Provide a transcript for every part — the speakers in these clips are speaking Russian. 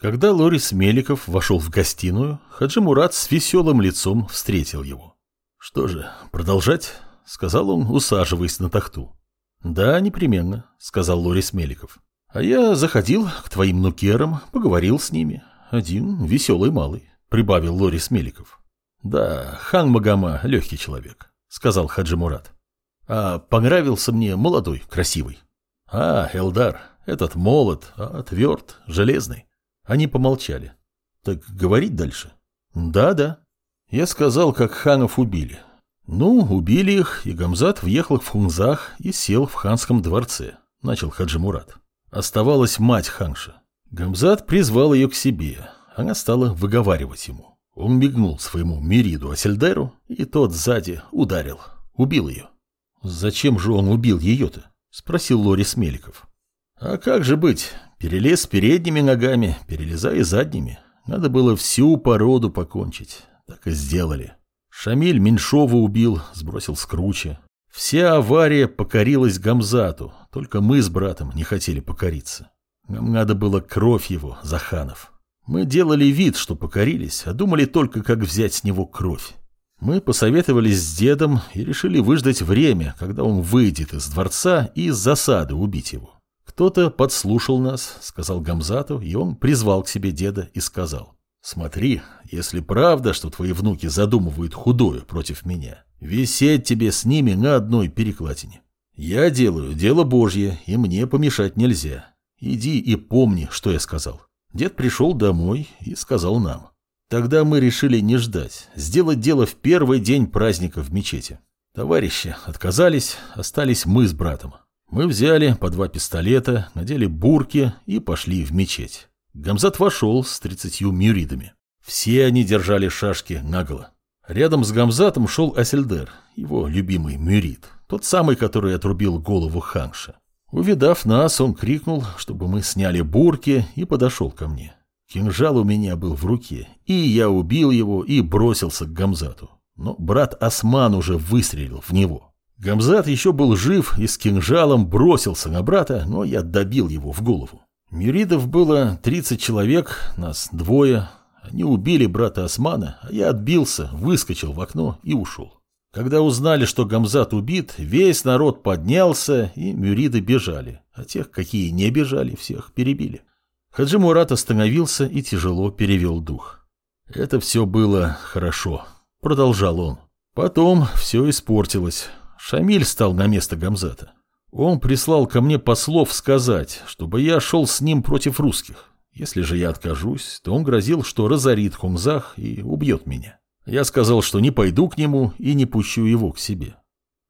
Когда Лорис Меликов вошел в гостиную, Хаджи Мурат с веселым лицом встретил его. «Что же, продолжать?» — сказал он, усаживаясь на тахту. «Да, непременно», — сказал Лорис Меликов. «А я заходил к твоим нукерам, поговорил с ними. Один веселый малый», — прибавил Лорис Меликов. «Да, хан Магома — легкий человек», — сказал Хаджи Мурат. «А понравился мне молодой, красивый». «А, Элдар, этот молод, а тверд, железный». Они помолчали. Так говорить дальше? Да, да. Я сказал, как ханов убили. Ну, убили их, и Гамзат въехал в Хунзах и сел в ханском дворце, начал Хаджи Мурат. Оставалась мать ханша. Гамзат призвал ее к себе. Она стала выговаривать ему. Он мигнул своему Мириду Асельдеру, и тот сзади ударил. Убил ее. «Зачем же он убил ее-то?» — спросил Лорис Меликов. «А как же быть? Перелез передними ногами, перелезая задними. Надо было всю породу покончить. Так и сделали. Шамиль Меньшова убил, сбросил с круче. Вся авария покорилась Гамзату, только мы с братом не хотели покориться. Нам надо было кровь его, Заханов. Мы делали вид, что покорились, а думали только, как взять с него кровь. Мы посоветовались с дедом и решили выждать время, когда он выйдет из дворца и из засады убить его. Кто-то подслушал нас, сказал Гамзату, и он призвал к себе деда и сказал. Смотри, если правда, что твои внуки задумывают худое против меня, висеть тебе с ними на одной перекладине. Я делаю дело Божье, и мне помешать нельзя. Иди и помни, что я сказал. Дед пришел домой и сказал нам. Тогда мы решили не ждать, сделать дело в первый день праздника в мечети. Товарищи отказались, остались мы с братом. Мы взяли по два пистолета, надели бурки и пошли в мечеть. Гамзат вошел с тридцатью мюридами. Все они держали шашки наголо. Рядом с Гамзатом шел Асельдер, его любимый мюрид, тот самый, который отрубил голову ханша. Увидав нас, он крикнул, чтобы мы сняли бурки, и подошел ко мне. Кинжал у меня был в руке, и я убил его и бросился к Гамзату. Но брат Осман уже выстрелил в него. Гамзат еще был жив и с кинжалом бросился на брата, но я добил его в голову. Мюридов было 30 человек, нас двое. Они убили брата Османа, а я отбился, выскочил в окно и ушел. Когда узнали, что Гамзат убит, весь народ поднялся, и мюриды бежали, а тех, какие не бежали, всех перебили. Хаджи Мурат остановился и тяжело перевел дух. «Это все было хорошо», — продолжал он. «Потом все испортилось. Шамиль стал на место Гамзата. Он прислал ко мне послов сказать, чтобы я шел с ним против русских. Если же я откажусь, то он грозил, что разорит Хунзах и убьет меня. Я сказал, что не пойду к нему и не пущу его к себе.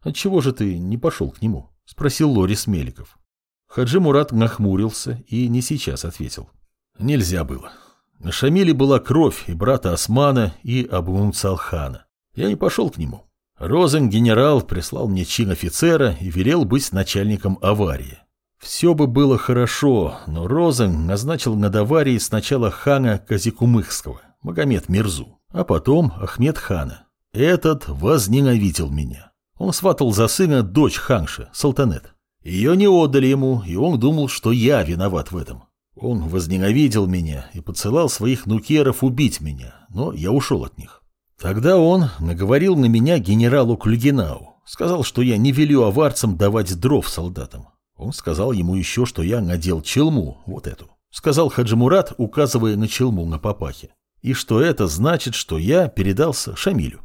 «Отчего же ты не пошел к нему?» – спросил Лорис Меликов. Хаджи Мурат нахмурился и не сейчас ответил. «Нельзя было. На Шамиле была кровь и брата Османа, и Абу-Муцалхана. Я не пошел к нему. Розен-генерал прислал мне чин офицера и велел быть начальником аварии. Все бы было хорошо, но Розен назначил над аварией сначала хана Казикумыхского, Магомед Мирзу, а потом Ахмед хана. Этот возненавидел меня. Он сватал за сына дочь ханша, Салтанет. Ее не отдали ему, и он думал, что я виноват в этом. Он возненавидел меня и подсылал своих нукеров убить меня, но я ушел от них. Тогда он наговорил на меня генералу Клюгинау. Сказал, что я не велю аварцам давать дров солдатам. Он сказал ему еще, что я надел челму, вот эту. Сказал Хаджимурат, указывая на челму на папахе. И что это значит, что я передался Шамилю.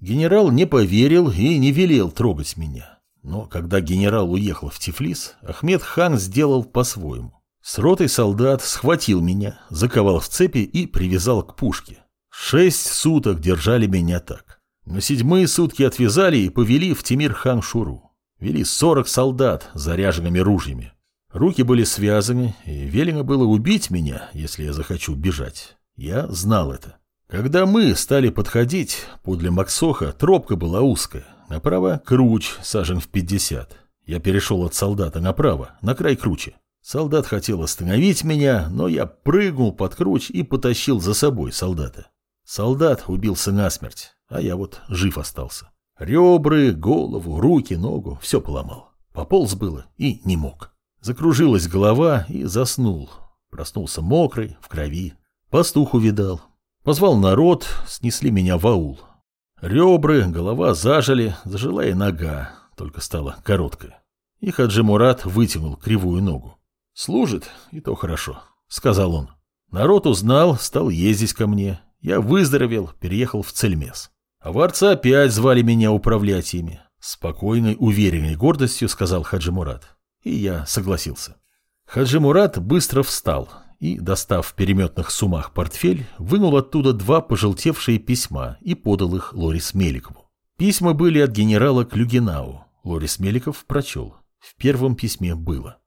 Генерал не поверил и не велел трогать меня. Но когда генерал уехал в Тифлис, Ахмед хан сделал по-своему. С ротой солдат схватил меня, заковал в цепи и привязал к пушке. Шесть суток держали меня так. На седьмые сутки отвязали и повели в Тимир-хан Шуру. Вели сорок солдат с заряженными ружьями. Руки были связаны, и велено было убить меня, если я захочу бежать. Я знал это. Когда мы стали подходить, подле Максоха тропка была узкая. Направо круч, сажен в пятьдесят. Я перешел от солдата направо, на край кручи. Солдат хотел остановить меня, но я прыгнул под круч и потащил за собой солдата. Солдат убился насмерть, а я вот жив остался. Ребры, голову, руки, ногу, все поломал. Пополз было и не мог. Закружилась голова и заснул. Проснулся мокрый, в крови. Пастух увидал. Позвал народ, снесли меня в аул. Ребры, голова зажили, зажила и нога, только стала короткая. И Хаджи Мурат вытянул кривую ногу. «Служит, и то хорошо», — сказал он. Народ узнал, стал ездить ко мне. Я выздоровел, переехал в Цельмес. А варца опять звали меня управлять ими. Спокойной, уверенной гордостью сказал Хаджи Мурат. И я согласился. Хаджи Мурат быстро встал и, достав в переметных сумах портфель, вынул оттуда два пожелтевшие письма и подал их Лорис Меликову. Письма были от генерала Клюгенау. Лорис Меликов прочел. В первом письме было.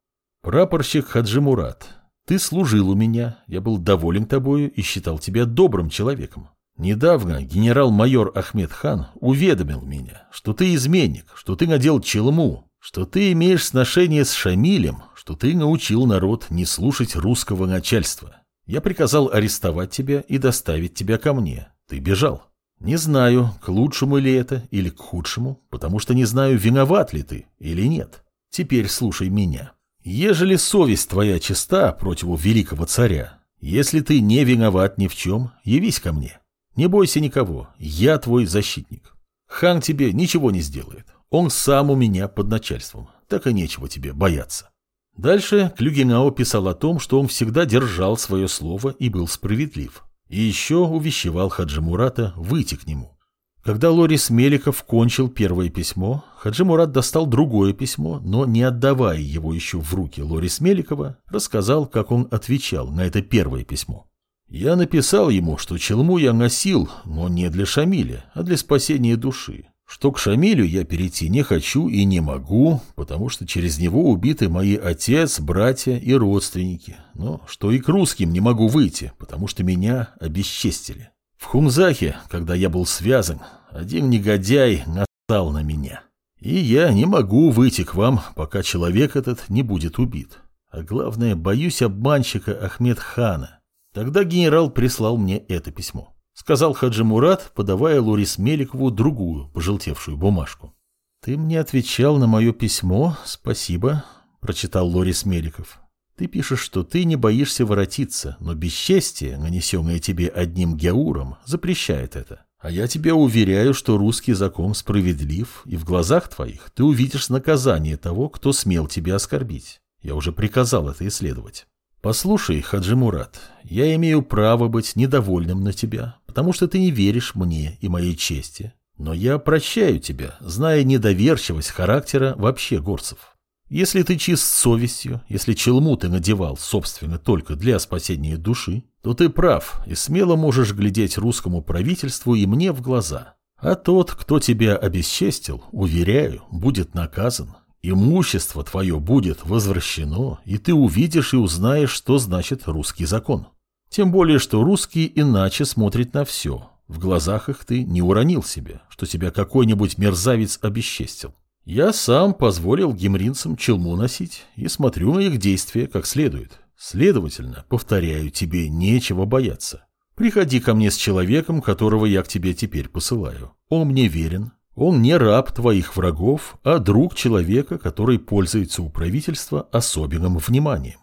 «Прапорщик Хаджи Мурат, ты служил у меня, я был доволен тобою и считал тебя добрым человеком. Недавно генерал-майор Ахмед хан уведомил меня, что ты изменник, что ты надел челму, что ты имеешь сношение с Шамилем, что ты научил народ не слушать русского начальства. Я приказал арестовать тебя и доставить тебя ко мне. Ты бежал. Не знаю, к лучшему ли это или к худшему, потому что не знаю, виноват ли ты или нет. Теперь слушай меня. Ежели совесть твоя чиста против великого царя, если ты не виноват ни в чем, явись ко мне. Не бойся никого, я твой защитник. Хан тебе ничего не сделает, он сам у меня под начальством, так и нечего тебе бояться. Дальше Клюгенау писал о том, что он всегда держал свое слово и был справедлив. И еще увещевал Хаджи Мурата выйти к нему. Когда Лорис Меликов кончил первое письмо, Хаджи Мурат достал другое письмо, но не отдавая его еще в руки Лорис Меликова, рассказал, как он отвечал на это первое письмо. Я написал ему, что челму я носил, но не для Шамиля, а для спасения души. Что к Шамилю я перейти не хочу и не могу, потому что через него убиты мои отец, братья и родственники. Но что и к русским не могу выйти, потому что меня обесчестили. В Хунзахе, когда я был связан, один негодяй настал на меня. И я не могу выйти к вам, пока человек этот не будет убит. А главное, боюсь обманщика Ахмед Хана. Тогда генерал прислал мне это письмо. Сказал Хаджи Мурат, подавая Лурис Меликову другую, пожелтевшую бумажку. «Ты мне отвечал на мое письмо, спасибо», — прочитал Лорис Меликов. «Ты пишешь, что ты не боишься воротиться, но бесчестие, нанесенное тебе одним геуром, запрещает это. А я тебя уверяю, что русский закон справедлив, и в глазах твоих ты увидишь наказание того, кто смел тебя оскорбить. Я уже приказал это исследовать». «Послушай, Хаджи Мурат, я имею право быть недовольным на тебя, потому что ты не веришь мне и моей чести. Но я прощаю тебя, зная недоверчивость характера вообще горцев. Если ты чист совестью, если челму ты надевал, собственно, только для спасения души, то ты прав и смело можешь глядеть русскому правительству и мне в глаза. А тот, кто тебя обесчестил, уверяю, будет наказан, Имущество твое будет возвращено, и ты увидишь и узнаешь, что значит русский закон. Тем более, что русские иначе смотрят на все. В глазах их ты не уронил себя, что тебя какой-нибудь мерзавец обесчестил. Я сам позволил гемринцам челму носить и смотрю на их действия как следует. Следовательно, повторяю, тебе нечего бояться. Приходи ко мне с человеком, которого я к тебе теперь посылаю. Он мне верен, он не раб твоих врагов, а друг человека, который пользуется у правительства особенным вниманием.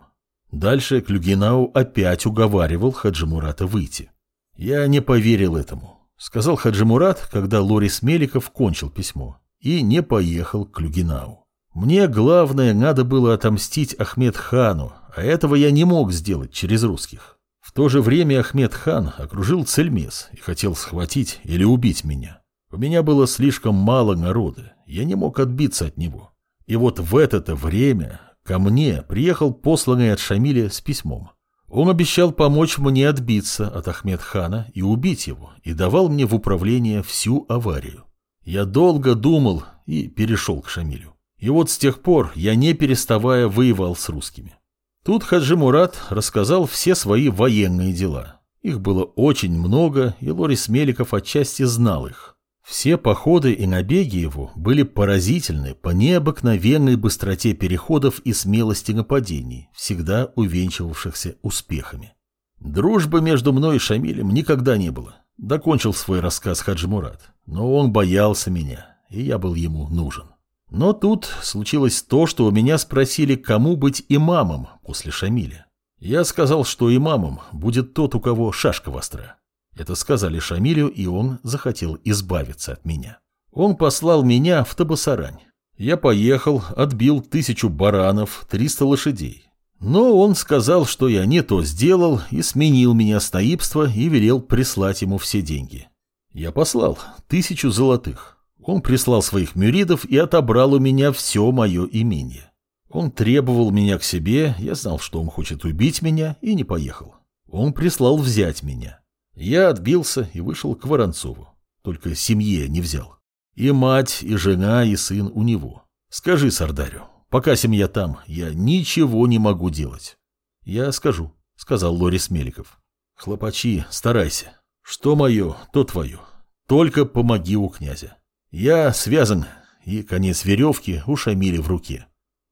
Дальше Клюгинау опять уговаривал Хаджимурата выйти. Я не поверил этому, сказал Хаджимурат, когда Лорис Меликов кончил письмо, и не поехал к Клюгинау. Мне главное надо было отомстить Ахмед хану, а этого я не мог сделать через русских. В то же время Ахмед хан окружил Цельмес и хотел схватить или убить меня. У меня было слишком мало народа, я не мог отбиться от него. И вот в это-то время ко мне приехал посланный от Шамиля с письмом. Он обещал помочь мне отбиться от Ахмед-хана и убить его, и давал мне в управление всю аварию. Я долго думал и перешел к Шамилю. И вот с тех пор я не переставая воевал с русскими. Тут Хаджи Мурат рассказал все свои военные дела. Их было очень много, и Лорис Меликов отчасти знал их. Все походы и набеги его были поразительны по необыкновенной быстроте переходов и смелости нападений, всегда увенчивавшихся успехами. Дружбы между мной и Шамилем никогда не было. Докончил свой рассказ Хаджи Мурат, но он боялся меня, и я был ему нужен. Но тут случилось то, что у меня спросили, кому быть имамом после Шамиля. Я сказал, что имамом будет тот, у кого шашка востра. Это сказали Шамилю, и он захотел избавиться от меня. Он послал меня в Табасарань. Я поехал, отбил тысячу баранов, триста лошадей. Но он сказал, что я не то сделал, и сменил меня с наибства и велел прислать ему все деньги. Я послал тысячу золотых. Он прислал своих мюридов и отобрал у меня все мое имение. Он требовал меня к себе, я знал, что он хочет убить меня, и не поехал. Он прислал взять меня. Я отбился и вышел к Воронцову. Только семье не взял. И мать, и жена, и сын у него. Скажи Сардарю, пока семья там, я ничего не могу делать. Я скажу, сказал Лорис Меликов. Хлопачи, старайся. Что мое, то твое. Только помоги у князя. Я связан, и конец веревки у Шамиля в руке.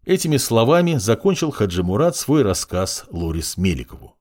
Этими словами закончил Хаджи Мурат свой рассказ Лорис Меликову.